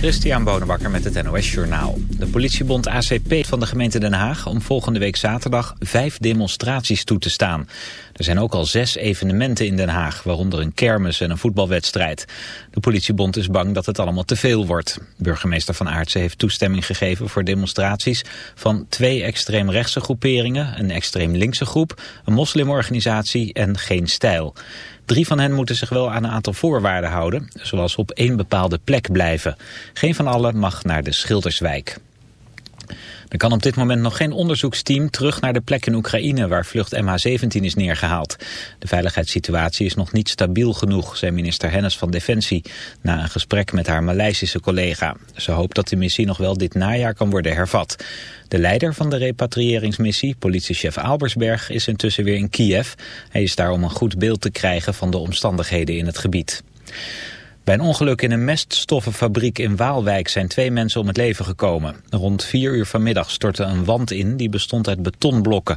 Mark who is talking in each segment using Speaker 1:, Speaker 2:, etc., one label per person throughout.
Speaker 1: Christian Bonenbakker met het NOS Journaal. De politiebond ACP van de gemeente Den Haag om volgende week zaterdag vijf demonstraties toe te staan. Er zijn ook al zes evenementen in Den Haag, waaronder een kermis en een voetbalwedstrijd. De politiebond is bang dat het allemaal te veel wordt. Burgemeester Van Aartsen heeft toestemming gegeven voor demonstraties van twee extreemrechtse groeperingen, een extreem linkse groep, een moslimorganisatie en geen stijl. Drie van hen moeten zich wel aan een aantal voorwaarden houden, zoals op één bepaalde plek blijven. Geen van allen mag naar de Schilderswijk. Er kan op dit moment nog geen onderzoeksteam terug naar de plek in Oekraïne waar vlucht MH17 is neergehaald. De veiligheidssituatie is nog niet stabiel genoeg, zei minister Hennis van Defensie na een gesprek met haar Maleisische collega. Ze hoopt dat de missie nog wel dit najaar kan worden hervat. De leider van de repatriëringsmissie, politiechef Albersberg, is intussen weer in Kiev. Hij is daar om een goed beeld te krijgen van de omstandigheden in het gebied. Bij een ongeluk in een meststoffenfabriek in Waalwijk zijn twee mensen om het leven gekomen. Rond vier uur vanmiddag stortte een wand in die bestond uit betonblokken.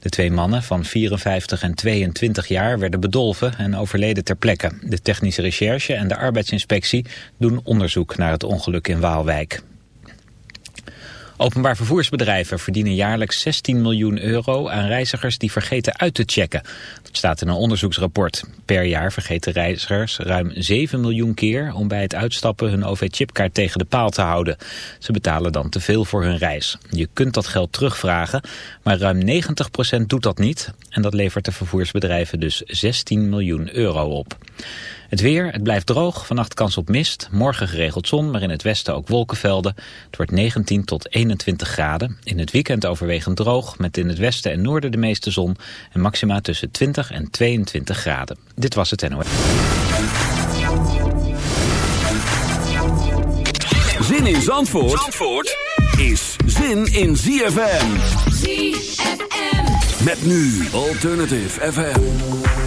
Speaker 1: De twee mannen van 54 en 22 jaar werden bedolven en overleden ter plekke. De technische recherche en de arbeidsinspectie doen onderzoek naar het ongeluk in Waalwijk. Openbaar vervoersbedrijven verdienen jaarlijks 16 miljoen euro aan reizigers die vergeten uit te checken. Dat staat in een onderzoeksrapport. Per jaar vergeten reizigers ruim 7 miljoen keer om bij het uitstappen hun OV-chipkaart tegen de paal te houden. Ze betalen dan te veel voor hun reis. Je kunt dat geld terugvragen, maar ruim 90% doet dat niet. En dat levert de vervoersbedrijven dus 16 miljoen euro op. Het weer, het blijft droog, vannacht kans op mist. Morgen geregeld zon, maar in het westen ook wolkenvelden. Het wordt 19 tot 21 graden. In het weekend overwegend droog, met in het westen en noorden de meeste zon. En maxima tussen 20 en 22 graden. Dit was het NOS.
Speaker 2: Zin in Zandvoort, Zandvoort is zin in ZFM.
Speaker 3: ZFM.
Speaker 2: Met nu Alternative FM.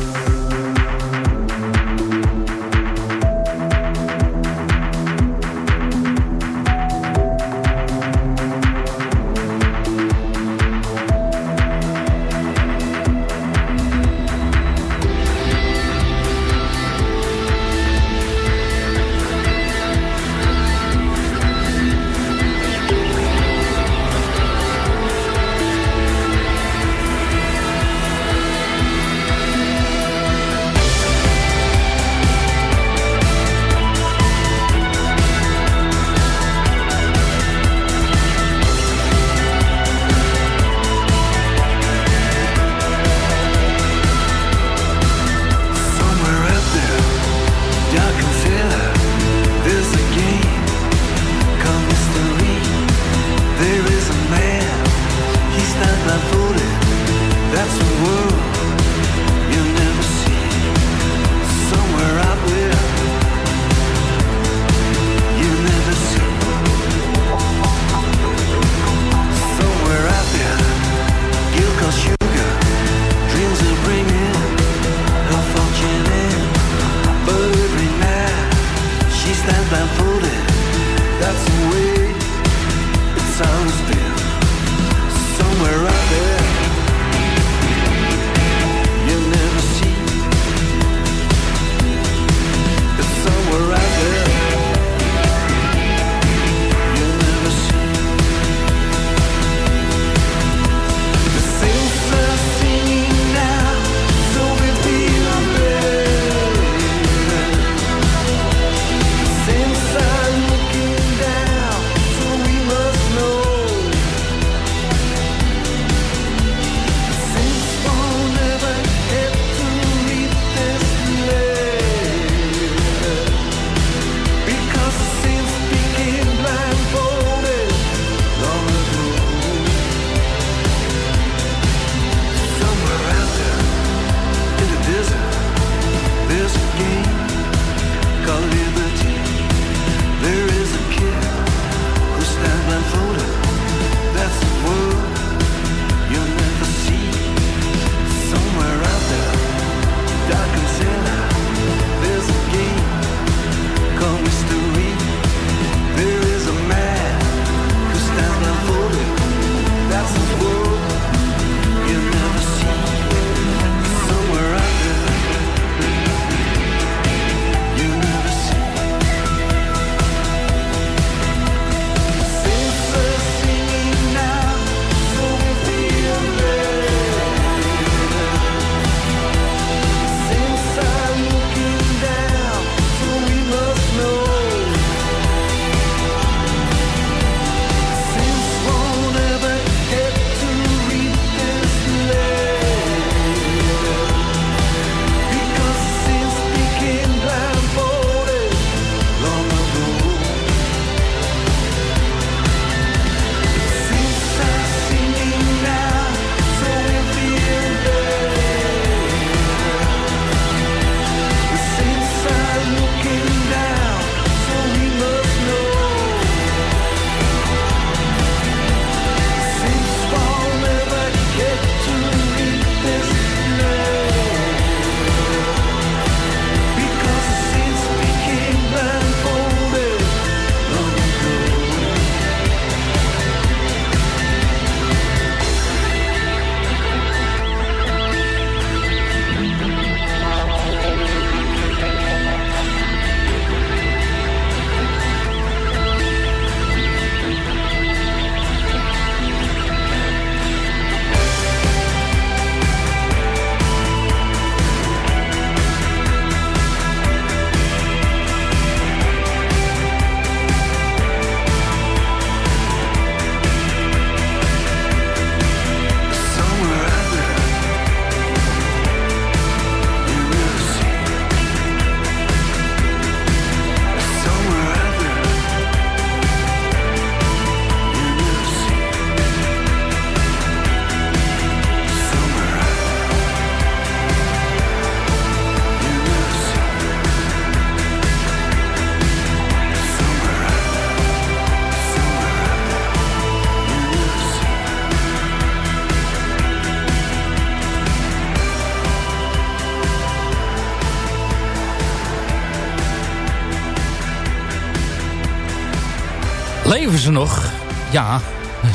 Speaker 3: Nog? Ja,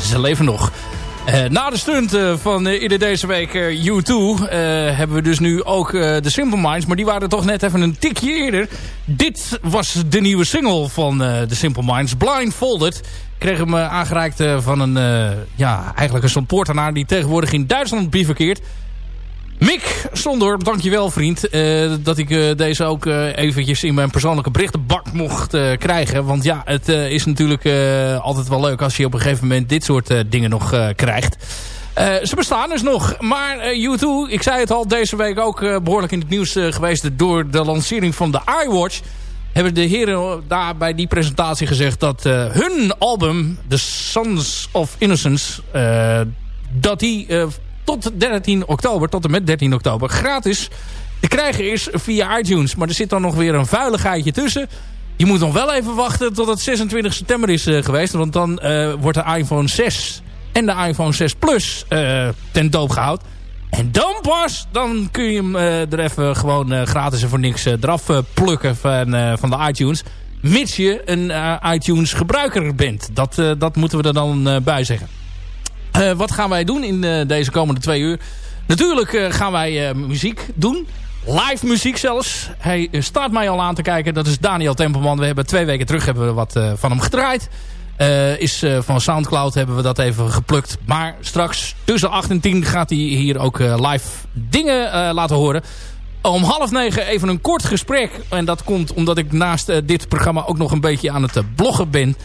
Speaker 3: ze leven nog. Uh, na de stunt uh, van uh, deze week U2 hebben we dus nu ook de Simple Minds. Maar die waren toch net even een tikje eerder. Dit was de nieuwe single van de Simple Minds. Blindfolded. Kreeg hem aangereikt van een, ja, eigenlijk een supportenaar die tegenwoordig in Duitsland bivakkeert. Mick Sondor, dankjewel vriend. Uh, dat ik uh, deze ook uh, eventjes in mijn persoonlijke berichtenbak mocht krijgen. Want ja, het is natuurlijk altijd wel leuk als je op een gegeven moment dit soort dingen nog krijgt. ze bestaan dus nog. Maar U2, ik zei het al, deze week ook behoorlijk in het nieuws geweest... door de lancering van de iWatch... hebben de heren daar bij die presentatie gezegd... dat hun album, The Sons of Innocence... dat die tot 13 oktober, tot en met 13 oktober, gratis te krijgen is via iTunes. Maar er zit dan nog weer een vuiligheidje tussen. Je moet nog wel even wachten tot het 26 september is uh, geweest. Want dan uh, wordt de iPhone 6 en de iPhone 6 Plus uh, ten doop gehouden. En dan pas, dan kun je hem er even gewoon gratis en voor niks eraf plukken van, van de iTunes. Mits je een iTunes gebruiker bent. Dat, dat moeten we er dan bij zeggen. Uh, wat gaan wij doen in uh, deze komende twee uur? Natuurlijk uh, gaan wij muziek doen. Live muziek zelfs. Hij staat mij al aan te kijken. Dat is Daniel Tempelman. We hebben twee weken terug hebben we wat van hem gedraaid. is van Soundcloud hebben we dat even geplukt. Maar straks tussen 8 en 10 gaat hij hier ook live dingen laten horen. Om half negen even een kort gesprek. En dat komt omdat ik naast dit programma ook nog een beetje aan het bloggen ben...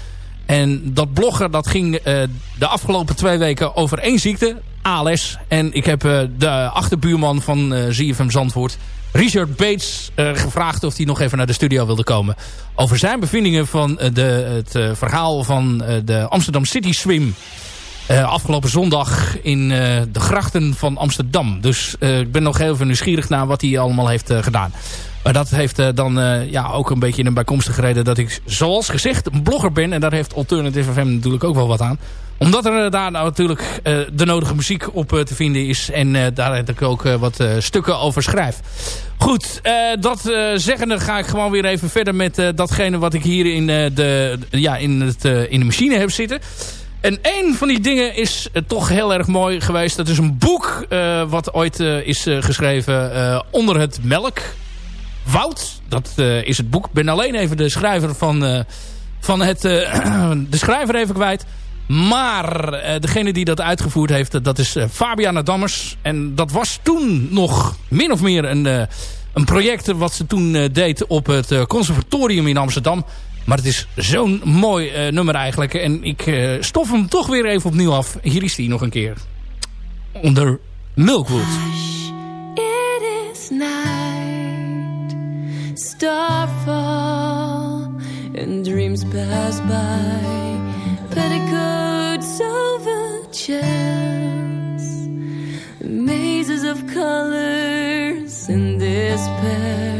Speaker 3: En dat bloggen dat ging uh, de afgelopen twee weken over één ziekte, ALS. En ik heb uh, de achterbuurman van uh, ZFM Zandvoort, Richard Bates, gevraagd of hij nog even naar de studio wilde komen. Over zijn bevindingen van de, het verhaal van de Amsterdam City Swim. Afgelopen zondag in de grachten van Amsterdam. Dus ik ben nog heel even nieuwsgierig naar wat hij allemaal heeft gedaan. Maar dat heeft dan ja, ook een beetje een bijkomstige reden dat ik, zoals gezegd, een blogger ben. En daar heeft Alternative FM natuurlijk ook wel wat aan. Omdat er daar nou natuurlijk de nodige muziek op te vinden is. En daar heb ik ook wat stukken over schrijf. Goed, dat zeggende ga ik gewoon weer even verder met datgene wat ik hier in, de, ja, in, het, in de machine heb zitten. En een van die dingen is toch heel erg mooi geweest. Dat is een boek wat ooit is geschreven onder het melk Wout. Dat is het boek. Ik ben alleen even de schrijver van, van het... De schrijver even kwijt. Maar degene die dat uitgevoerd heeft, dat is Fabiana Dammers. En dat was toen nog min of meer een, een project wat ze toen deed op het conservatorium in Amsterdam. Maar het is zo'n mooi nummer eigenlijk. En ik stof hem toch weer even opnieuw af. Hier is hij nog een keer. Onder Milkwood. It is starfall and dreams pass by petticoats over chairs mazes of colors in despair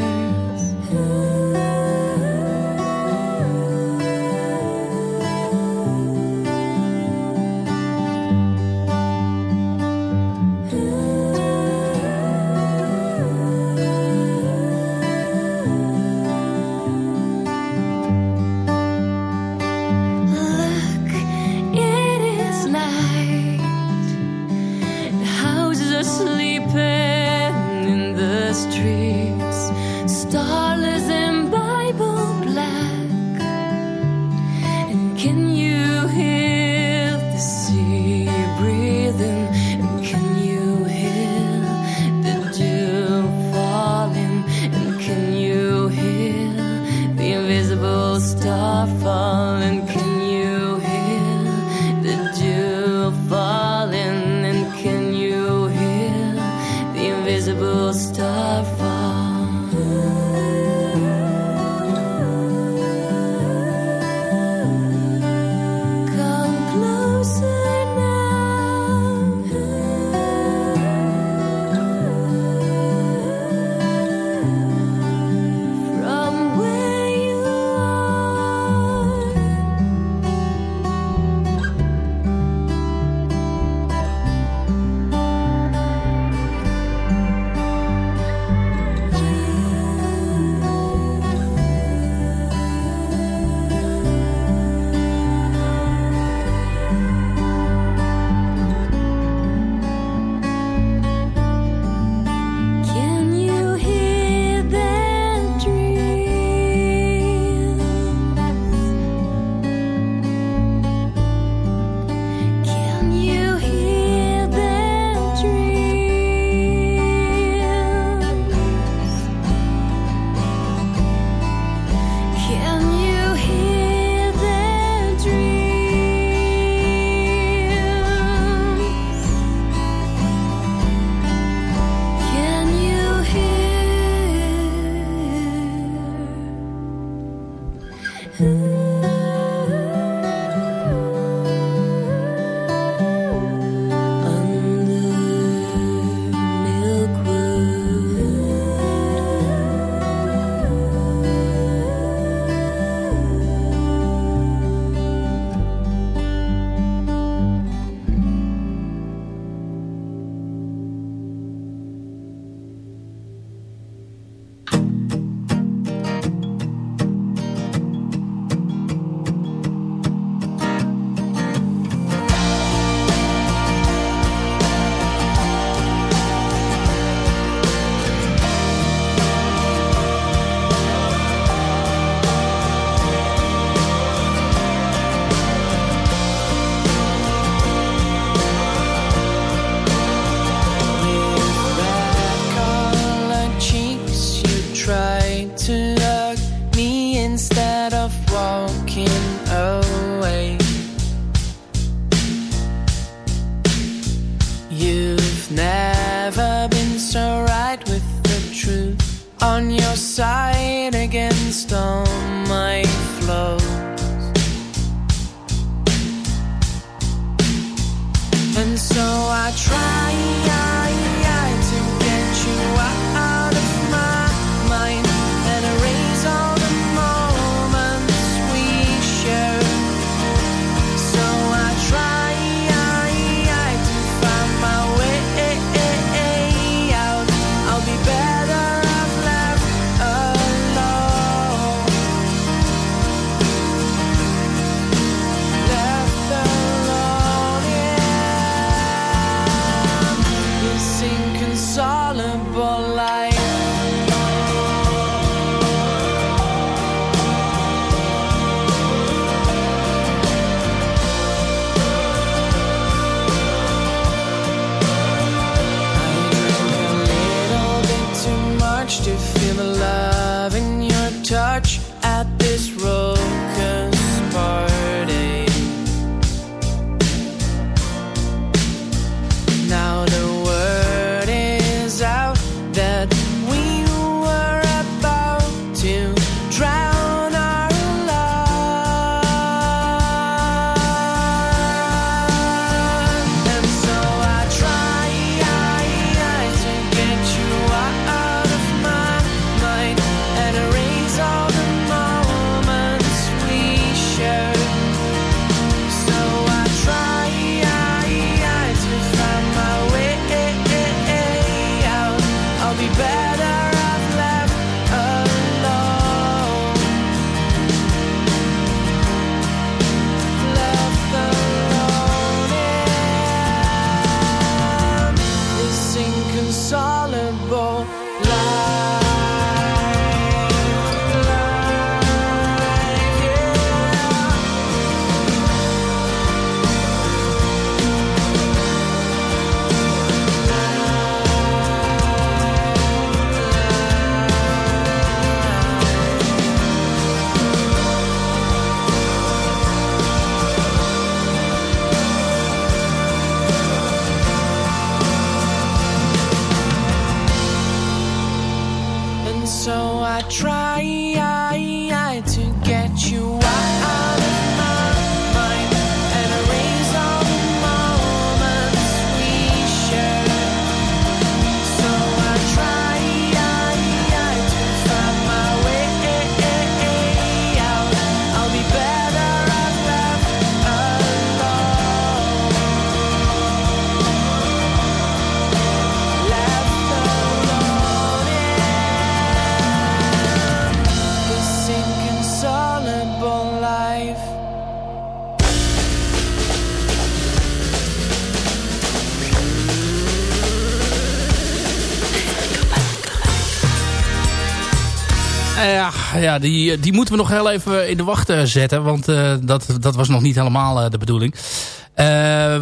Speaker 3: Ja, die, die moeten we nog heel even in de wacht eh, zetten. Want uh, dat, dat was nog niet helemaal uh, de bedoeling.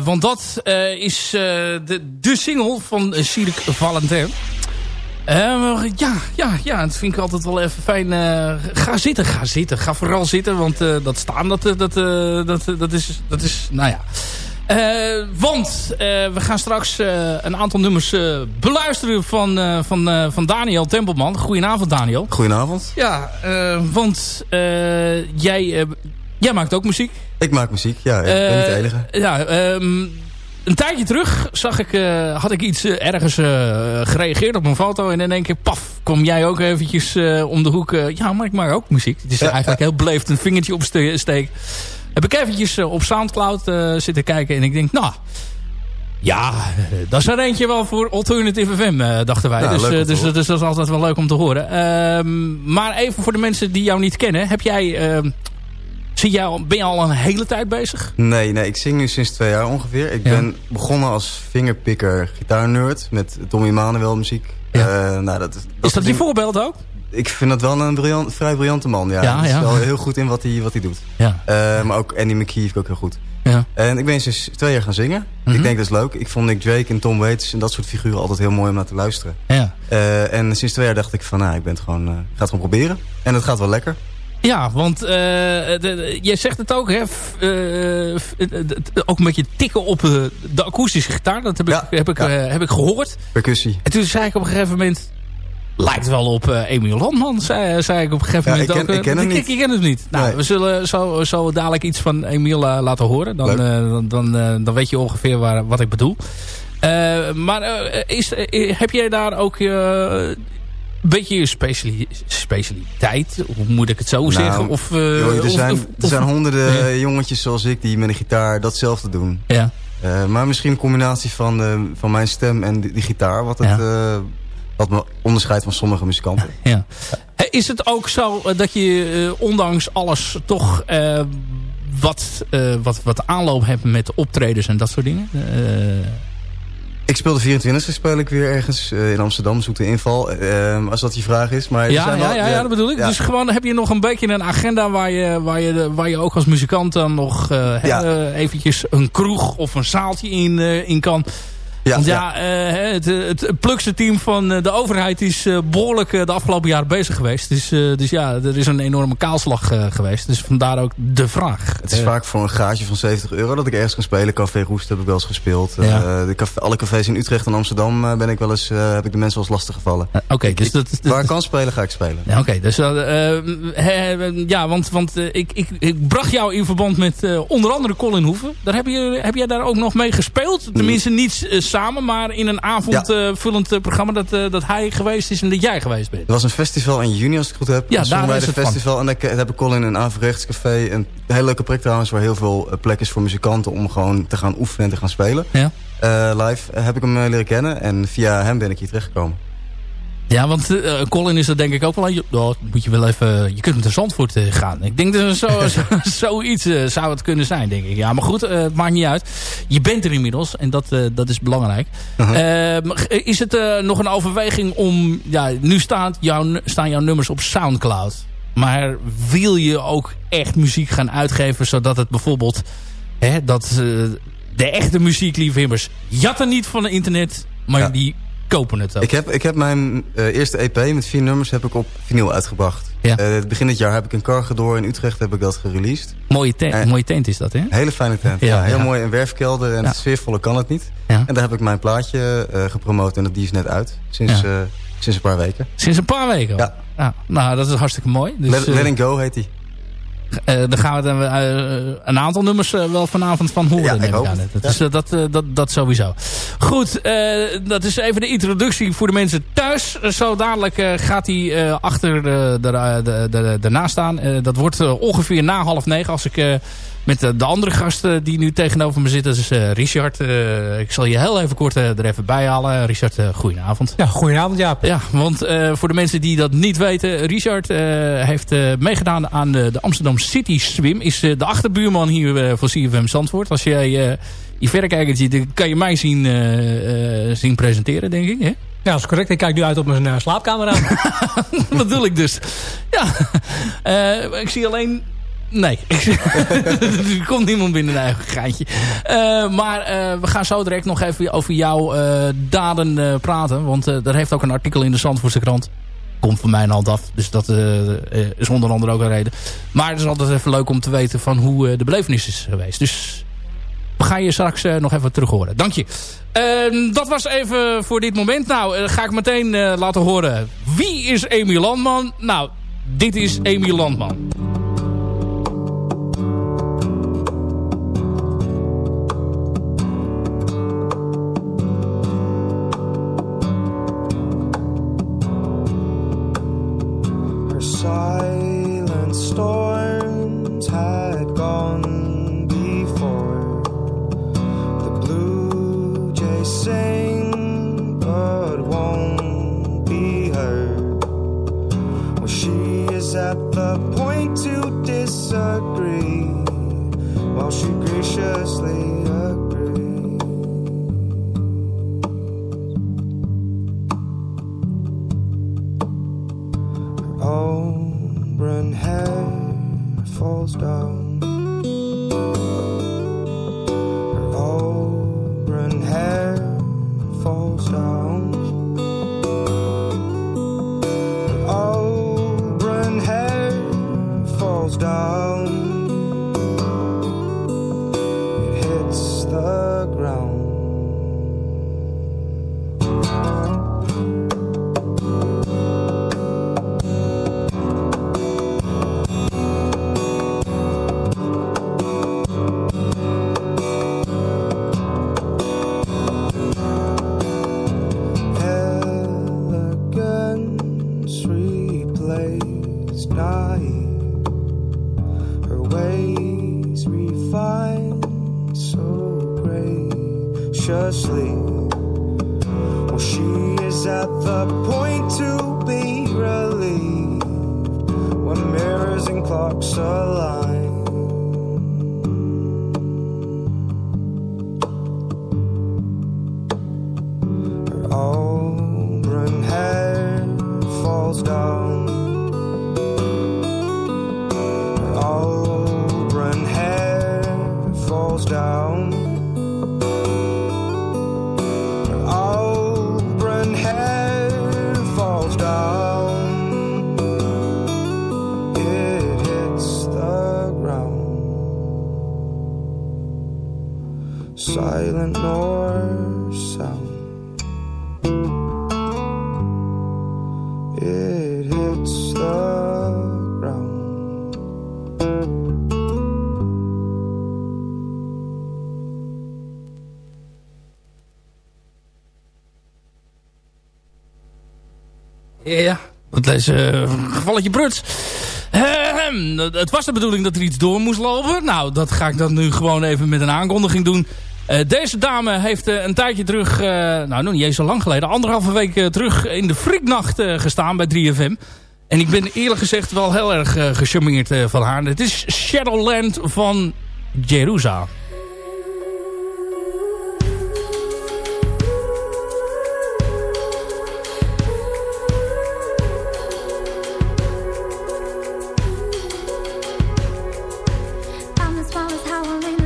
Speaker 3: Want dat is de, de single van Cyril Valentin. ja, ja, ja, dat vind ik altijd wel even fijn. ga zitten, ga zitten. Ga vooral zitten, want dat staan, dat, dat, dat, dat, is, dat is, nou ja... Uh, want uh, we gaan straks uh, een aantal nummers beluisteren van, van, van Daniel Tempelman. Goedenavond Daniel.
Speaker 4: Goedenavond.
Speaker 3: Ja, want jij, jij maakt ook muziek.
Speaker 4: Ik maak muziek, ja. Ik ben niet de enige.
Speaker 3: Ja, um, een tijdje terug zag ik, had ik iets ergens gereageerd op mijn foto. En in één keer, paf, kom jij ook eventjes om de hoek. ja, maar ik maak ook muziek. Het is ja, eigenlijk heel beleefd een vingertje opsteken heb ik eventjes op Soundcloud uh, zitten kijken. En ik denk, nou... Ja, dat is er eentje wel voor Alternative FM, dachten wij.
Speaker 4: Ja,
Speaker 3: dus, dus, dus, dat is altijd wel leuk om te horen. Uh, maar even voor de mensen die jou niet kennen. Heb jij, ehm, zie jij, ben je al een hele tijd bezig?
Speaker 4: Nee, nee, ik zing nu sinds twee jaar ongeveer. Ik ja. ben begonnen als fingerpicker gitaarnerd met Tommy Manuel muziek.
Speaker 3: Ja.
Speaker 4: nou, dat, dat
Speaker 3: is dat je voorbeeld ook?
Speaker 4: Ik vind dat wel een briljant, vrij briljante man. Ja.
Speaker 3: Ja,
Speaker 4: Hij is wel heel goed in wat hij, wat hij doet.
Speaker 3: Ja.
Speaker 4: Uh, maar ook Andy McKee vind ik ook heel goed.
Speaker 3: Ja.
Speaker 4: En ik ben sinds twee jaar gaan zingen.
Speaker 3: Mhm.
Speaker 4: Mm -hmm. Ik denk dat is leuk. Ik vond Nick Drake en Tom Waits en dat soort figuren altijd heel mooi om naar te luisteren.
Speaker 3: Ja.
Speaker 4: Uh, en sinds twee jaar dacht ik van, nou, ik ben het gewoon, uh, ga het gewoon proberen. En het gaat wel lekker.
Speaker 3: Ja, want jij zegt het ook, hè? Ook een beetje tikken op de akoestische gitaar. Dat heb ik, heb ik, heb ik gehoord.
Speaker 4: Percussie.
Speaker 3: En toen zei ik op een gegeven moment... Lijkt wel op uh, Emiel Landman, zei, zei ik op een gegeven
Speaker 4: ja,
Speaker 3: moment
Speaker 4: ik ken,
Speaker 3: ook.
Speaker 4: Ik ken hem
Speaker 3: ik,
Speaker 4: niet.
Speaker 3: Ik ken hem niet. Nou,
Speaker 4: nee.
Speaker 3: we zullen zo, zo dadelijk iets van Emiel uh, laten horen. Dan, dan, dan, dan, weet je ongeveer waar, wat ik bedoel. maar is, heb jij daar ook een beetje je speciali specialiteit? Hoe moet ik het zo
Speaker 4: nou,
Speaker 3: zeggen? Of,
Speaker 4: joh, er,
Speaker 3: of,
Speaker 4: zijn,
Speaker 3: of,
Speaker 4: er zijn honderden ja. jongetjes zoals ik die met een gitaar datzelfde doen.
Speaker 3: Ja.
Speaker 4: maar misschien een combinatie van, van mijn stem en die, die gitaar. Wat het...
Speaker 3: Ja
Speaker 4: wat me onderscheidt van sommige muzikanten.
Speaker 3: Ja. Is het ook zo dat je uh, ondanks alles toch uh, wat, uh, wat, wat aanloop hebt met optredens en dat soort dingen?
Speaker 4: Ik speel de 24 speel ik weer ergens in Amsterdam, zoek de inval. als dat je vraag is. Maar
Speaker 3: ja,
Speaker 4: zijn
Speaker 3: ja,
Speaker 4: wel,
Speaker 3: ja, ja, dat bedoel ik.
Speaker 4: Ja.
Speaker 3: Dus gewoon heb je nog een beetje een agenda waar je, waar je, waar je ook als muzikant dan nog ja. eventjes een kroeg of een zaaltje in, in kan.
Speaker 4: Ja,
Speaker 3: Want ja, ja. Uh, het, het plukse team van de overheid is uh, behoorlijk de afgelopen jaren bezig geweest. Dus, uh, dus ja, er is een enorme kaalslag geweest. Dus vandaar ook de vraag.
Speaker 4: Het is vaak voor een gaatje van 70 euro dat ik ergens kan spelen. Café Roest heb ik wel eens gespeeld.
Speaker 3: Ja.
Speaker 4: de café, alle cafés in Utrecht en Amsterdam ben ik wel eens, heb ik de mensen wel eens lastig gevallen.
Speaker 3: Oké, okay, dus dat,
Speaker 4: Waar ik kan spelen, ga ik spelen.
Speaker 3: Ja, Oké, okay, dus ja, want, want ik, ik, ik bracht jou in verband met onder andere Colin Hoeven. Daar heb, je, heb jij daar ook nog mee gespeeld? Tenminste niet samen, maar in een avondvullend ja. uh, programma dat, uh, dat hij geweest is en dat jij geweest bent.
Speaker 4: Er was een festival in juni als ik het goed heb.
Speaker 3: Ja, daar
Speaker 4: bij
Speaker 3: is het
Speaker 4: festival
Speaker 3: van.
Speaker 4: en daar heb ik Colin een Averechtscafé. Een hele leuke plek trouwens waar heel veel plek is voor muzikanten om gewoon te gaan oefenen en te gaan spelen.
Speaker 3: Ja.
Speaker 4: Live heb ik hem leren kennen en via hem ben ik hier terechtgekomen.
Speaker 3: Ja, want uh, Colin is er denk ik ook wel aan. Oh, moet je wel even. Je kunt met de Zandvoort uh, gaan. Ik denk dat zo, zo, zoiets uh, zou het kunnen zijn, denk ik. Ja, maar goed, het maakt niet uit. Je bent er inmiddels en dat, dat is belangrijk.
Speaker 4: Uh
Speaker 3: -huh. is het nog een overweging om. Ja, nu staat jouw, staan jouw nummers op Soundcloud. Maar wil je ook echt muziek gaan uitgeven zodat het bijvoorbeeld. Hè, dat de echte muziekliefhebbers jatten niet van het internet, maar ja. die kopen het ook.
Speaker 4: Ik heb, ik heb mijn uh, eerste EP met vier nummers heb ik op vinyl uitgebracht.
Speaker 3: Ja.
Speaker 4: Uh, begin dit jaar heb ik in Cargador in Utrecht heb ik dat gereleased.
Speaker 3: Mooie, te uh, mooie tent is dat, hè?
Speaker 4: Hele fijne tent. Ja, ja heel ja. mooi een werfkelder en sfeervolle kan het niet. En daar heb ik mijn plaatje gepromoot en die is net uit. Sinds, sinds een paar weken.
Speaker 3: Sinds een paar weken?
Speaker 4: Ja.
Speaker 3: ja. Nou, dat is hartstikke mooi. Dus,
Speaker 4: Let, Letting Go heet die.
Speaker 3: Uh, daar gaan we uh, een aantal nummers uh, wel vanavond van horen.
Speaker 4: Ja, ik hoop.
Speaker 3: Dat, is, dat, dat, dat sowieso. Goed, dat is even de introductie voor de mensen thuis. zo dadelijk gaat hij achter de, de, de, de, daarna staan. dat wordt ongeveer na half negen als ik
Speaker 5: Met de andere gasten die nu tegenover me zitten. Dat is Richard. ik zal je heel even kort er even bij halen. Richard, goedenavond.
Speaker 6: Ja, goedenavond Jaap.
Speaker 5: Ja, want voor de mensen die dat niet weten. Richard heeft meegedaan aan de, de, Amsterdam City Swim. Is de achterbuurman hier voor CFM Zandvoort. Als jij je verrekijker ziet, kan je mij zien, zien presenteren, denk ik. Hè?
Speaker 6: Ja, dat is correct. Ik kijk nu uit op mijn slaapkamer aan.
Speaker 5: dat bedoel ik dus. Ja, uh, ik zie alleen... Nee, er komt niemand binnen een eigen gaatje. Uh, maar we gaan zo direct nog even over jouw daden praten. Want daar heeft ook een artikel in de Zandvoortse krant. Komt van mijn hand af. Dus dat is onder andere ook een reden. Maar het is altijd even leuk om te weten van hoe de belevenis is geweest. Dus we gaan je straks nog even terug horen. Dank je. Uh, dat was even voor dit moment. Nou, ga ik meteen laten horen. Wie is Amy Landman? Nou, dit is Amy Landman.
Speaker 3: Is uh, gevalletje Bruts. het was de bedoeling dat er iets door moest lopen. Nou, dat ga ik dan nu gewoon even met een aankondiging doen. Uh, deze dame heeft uh, een tijdje terug, nou nog niet eens zo lang geleden, anderhalve week terug in de friknacht gestaan bij 3FM. En ik ben eerlijk gezegd wel heel erg gecharmeerd van haar. Het is Shadowland van Jeruzalem. falling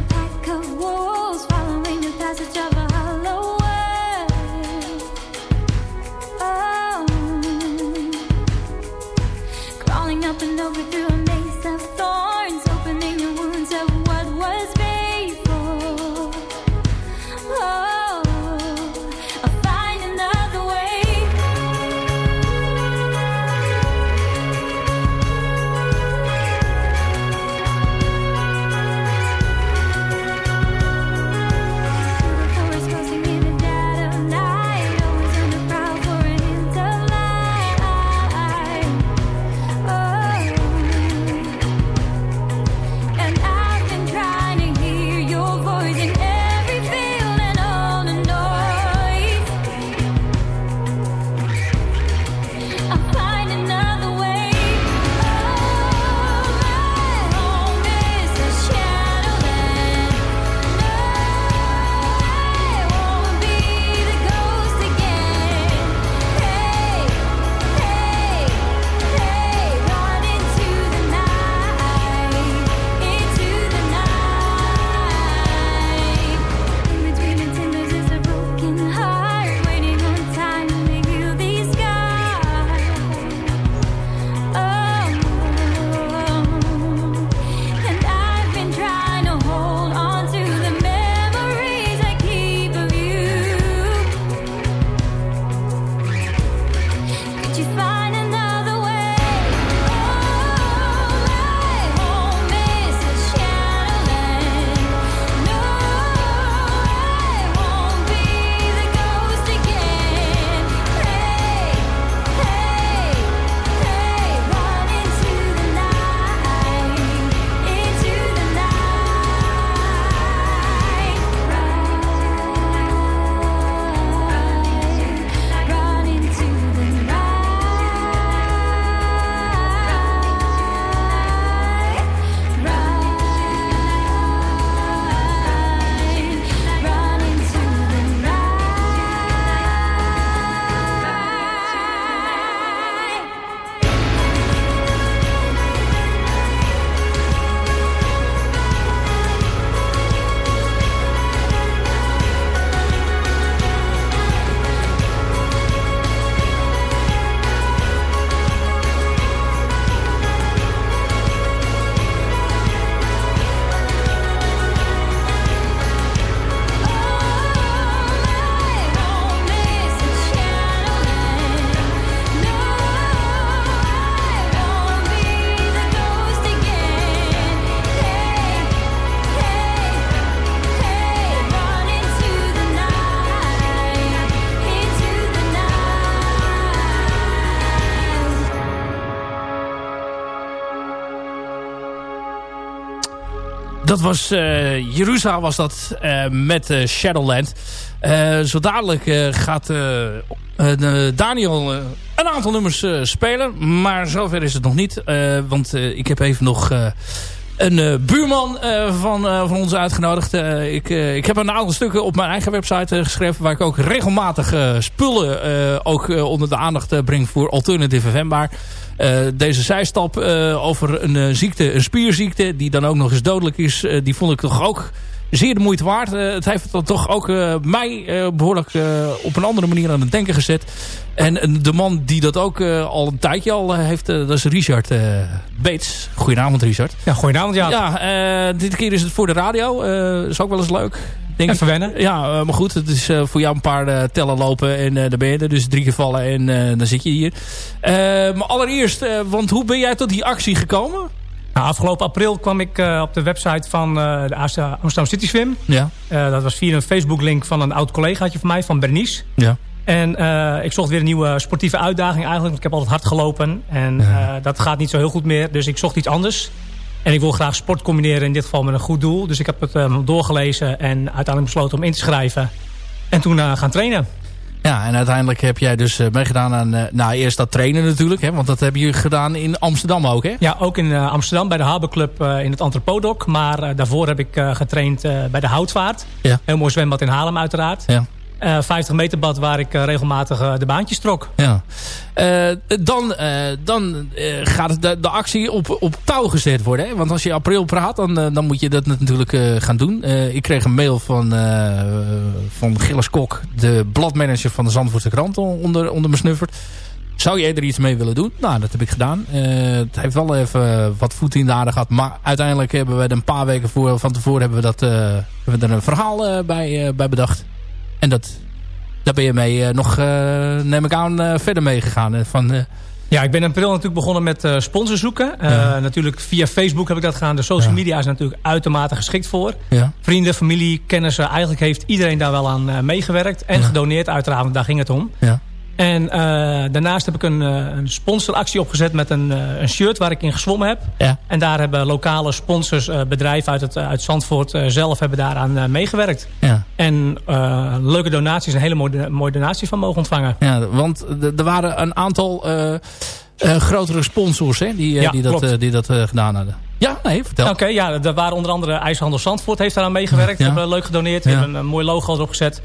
Speaker 3: Dat was uh, Jeruzalem was dat uh, met uh, Shadowland. zo dadelijk gaat Daniel een aantal nummers spelen. Maar zover is het nog niet. want ik heb even nog een buurman van, van ons uitgenodigd. ik, ik heb een aantal stukken op mijn eigen website geschreven... waar ik ook regelmatig spullen ook onder de aandacht breng voor Alternative FM. Maar deze zijstap uh, over een uh, ziekte, een spierziekte... die dan ook nog eens dodelijk is... die vond ik toch ook zeer de moeite waard. het heeft dan toch ook mij behoorlijk op een andere manier aan het denken gezet. En de man die dat ook al een tijdje al heeft... dat is Richard Beets. Goedenavond Richard.
Speaker 6: Ja, goedenavond ja.
Speaker 3: Ja, dit keer is het voor de radio. is ook wel eens leuk.
Speaker 6: Denk Even wennen.
Speaker 3: Ja, maar goed. Het is voor jou een paar tellen lopen en daar ben je er. Dus drie keer vallen en dan zit je hier. maar allereerst, want hoe ben jij tot die actie gekomen?
Speaker 6: Nou, afgelopen april kwam ik op de website van de Amsterdam City Swim.
Speaker 3: Ja.
Speaker 6: dat was via een Facebook link van een oud collegaatje van mij, van Bernice.
Speaker 3: Ja.
Speaker 6: En ik zocht weer een nieuwe sportieve uitdaging eigenlijk. Want ik heb altijd hard gelopen. En dat gaat niet zo heel goed meer. Dus ik zocht iets anders. En ik wil graag sport combineren, in dit geval met een goed doel. Dus ik heb het um, doorgelezen en uiteindelijk besloten om in te schrijven. En toen uh, gaan trainen.
Speaker 3: Ja, en uiteindelijk heb jij dus uh, meegedaan aan, uh, nou eerst dat trainen natuurlijk. Hè, want dat heb je gedaan in Amsterdam ook hè?
Speaker 6: Ja, ook in Amsterdam bij de Haberclub in het Antropodok. Maar daarvoor heb ik getraind bij de Houtvaart.
Speaker 3: Ja.
Speaker 6: Heel mooi zwembad in Haarlem uiteraard.
Speaker 3: Ja.
Speaker 6: 50 meter bad waar ik regelmatig de baantjes trok.
Speaker 3: Ja. dan dan gaat de, de actie op, op touw gezet worden. Hè? Want als je april praat, dan, dan moet je dat natuurlijk gaan doen. ik kreeg een mail van, van Gilles Kok, de bladmanager van de Zandvoortse krant, onder, onder me snuffert. Zou jij er iets mee willen doen? Nou, dat heb ik gedaan. het heeft wel even wat voet in de aarde gehad. Maar uiteindelijk hebben we er een paar weken voor, van tevoren hebben we, dat, hebben we er een verhaal bij, bij bedacht. En dat, daar ben je mee uh, nog, uh, neem ik aan, uh, verder meegegaan. van,
Speaker 6: ja, ik ben in april natuurlijk begonnen met sponsor zoeken. Ja. Natuurlijk via Facebook heb ik dat gedaan. De social media is natuurlijk uitermate geschikt voor.
Speaker 3: Ja.
Speaker 6: Vrienden, familie, kennissen. Eigenlijk heeft iedereen daar wel aan meegewerkt. En gedoneerd uiteraard, want daar ging het om. En uh, daarnaast heb ik een, een sponsoractie opgezet met een, uh, een shirt waar ik in gezwommen heb.
Speaker 3: Ja.
Speaker 6: En daar hebben lokale sponsors, uh, bedrijven uit, het, uit Zandvoort zelf hebben daaraan meegewerkt.
Speaker 3: Ja.
Speaker 6: En leuke donaties, een hele mooie, mooie donatie van mogen ontvangen.
Speaker 3: Ja, want er waren een aantal grotere sponsors hè, die,
Speaker 6: ja,
Speaker 3: die dat, die dat gedaan hadden. Ja, nee, vertel.
Speaker 6: Oké, okay, ja, er waren onder andere IJshandel Zandvoort heeft daaraan meegewerkt.
Speaker 3: Ja.
Speaker 6: Hebben leuk gedoneerd. Hebben een, een mooi logo erop gezet.